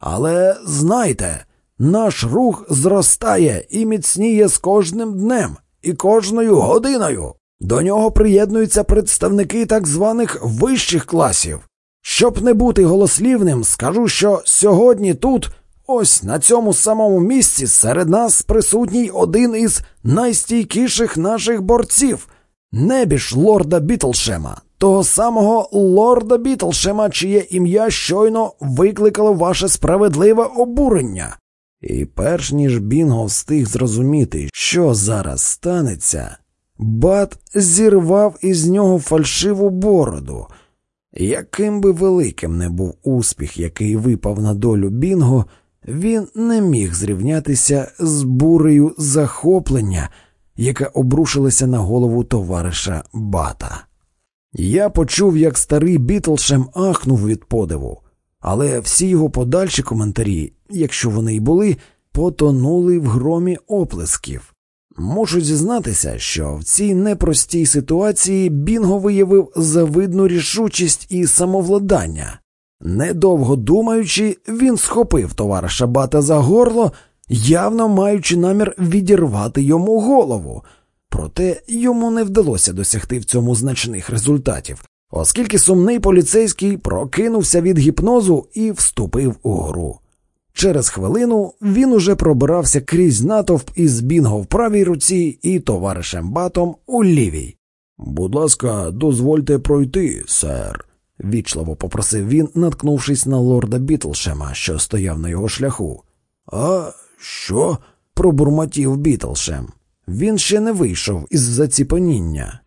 Але знайте, наш рух зростає і міцніє з кожним днем і кожною годиною. До нього приєднуються представники так званих вищих класів. Щоб не бути голослівним, скажу, що сьогодні тут, ось на цьому самому місці, серед нас присутній один із найстійкіших наших борців, небіж лорда Бітлшема, того самого лорда Бітлшема, чиє ім'я щойно викликало ваше справедливе обурення. І перш ніж Бінго встиг зрозуміти, що зараз станеться, Бат зірвав із нього фальшиву бороду. Яким би великим не був успіх, який випав на долю Бінго, він не міг зрівнятися з бурею захоплення, яка обрушилася на голову товариша Бата. Я почув, як старий Бітлшем ахнув від подиву, але всі його подальші коментарі, якщо вони й були, потонули в громі оплесків. Можу зізнатися, що в цій непростій ситуації Бінго виявив завидну рішучість і самовладання. Недовго думаючи, він схопив товариша Бата за горло, явно маючи намір відірвати йому голову. Проте йому не вдалося досягти в цьому значних результатів, оскільки сумний поліцейський прокинувся від гіпнозу і вступив у гру. Через хвилину він уже пробирався крізь натовп із бінго в правій руці і товаришем батом у лівій. Будь ласка, дозвольте пройти, сер, вічливо попросив він, наткнувшись на лорда Бітлшема, що стояв на його шляху. А що? пробурмотів Бітлшем. Він ще не вийшов із заціпаніння.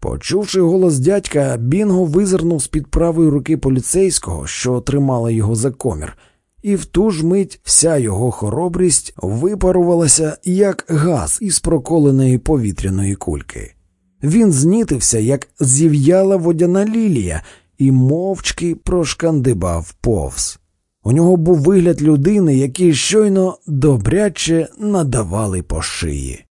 Почувши голос дядька, Бінго визирнув з під правої руки поліцейського, що тримала його за комір і в ту ж мить вся його хоробрість випарувалася, як газ із проколеної повітряної кульки. Він знітився, як зів'яла водяна лілія, і мовчки прошкандибав повз. У нього був вигляд людини, який щойно добряче надавали по шиї.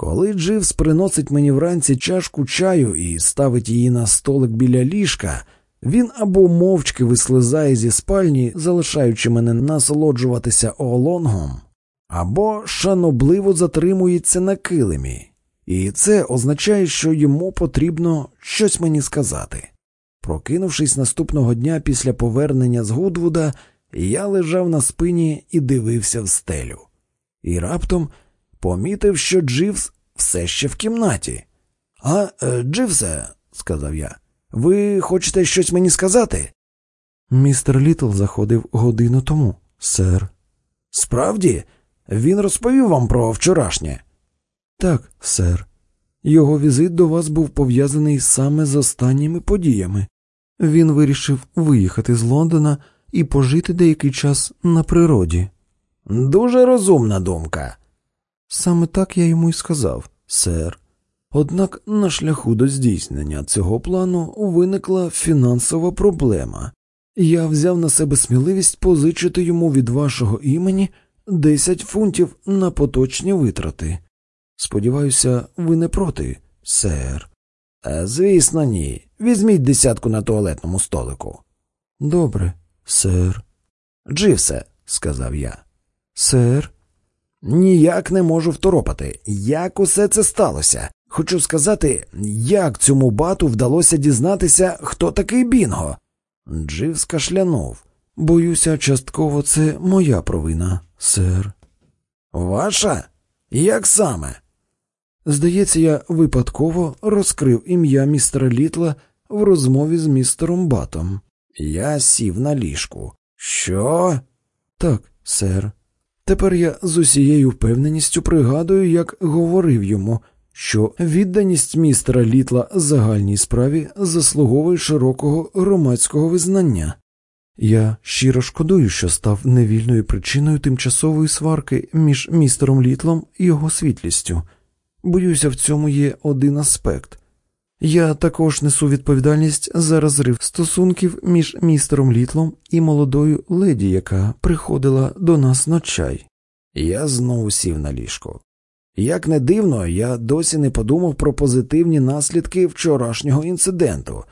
Коли Дживс приносить мені вранці чашку чаю і ставить її на столик біля ліжка, він або мовчки вислизає зі спальні, залишаючи мене насолоджуватися олонгом, або шанобливо затримується на килимі, і це означає, що йому потрібно щось мені сказати. Прокинувшись наступного дня після повернення з Гудвуда, я лежав на спині і дивився в стелю, і раптом помітив, що Дживс все ще в кімнаті. А, е, Дживсе, сказав я. Ви хочете щось мені сказати? Містер Літл заходив годину тому, сер. Справді, він розповів вам про вчорашнє? Так, сер. Його візит до вас був пов'язаний саме з останніми подіями. Він вирішив виїхати з Лондона і пожити деякий час на природі. Дуже розумна думка. Саме так я йому й сказав, сер. Однак на шляху до здійснення цього плану виникла фінансова проблема. Я взяв на себе сміливість позичити йому від вашого імені 10 фунтів на поточні витрати. Сподіваюся, ви не проти, сер. Е, звісно, ні. Візьміть десятку на туалетному столику. Добре, сер. Дживсе, сказав я. Сер. Ніяк не можу второпати. Як усе це сталося? Хочу сказати, як цьому бату вдалося дізнатися, хто такий Бінго. Джив скашлянув. Боюся, частково це моя провина, сер. Ваша? Як саме? Здається, я випадково розкрив ім'я містера Літла в розмові з містером Батом. Я сів на ліжку. Що? Так, сер. Тепер я з усією впевненістю пригадую, як говорив йому що відданість містера Літла загальній справі заслуговує широкого громадського визнання. Я щиро шкодую, що став невільною причиною тимчасової сварки між містером Літлом і його світлістю. Боюся, в цьому є один аспект. Я також несу відповідальність за розрив стосунків між містером Літлом і молодою леді, яка приходила до нас на чай. Я знову сів на ліжко. Як не дивно, я досі не подумав про позитивні наслідки вчорашнього інциденту.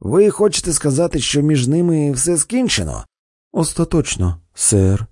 Ви хочете сказати, що між ними все скінчено? Остаточно, сер.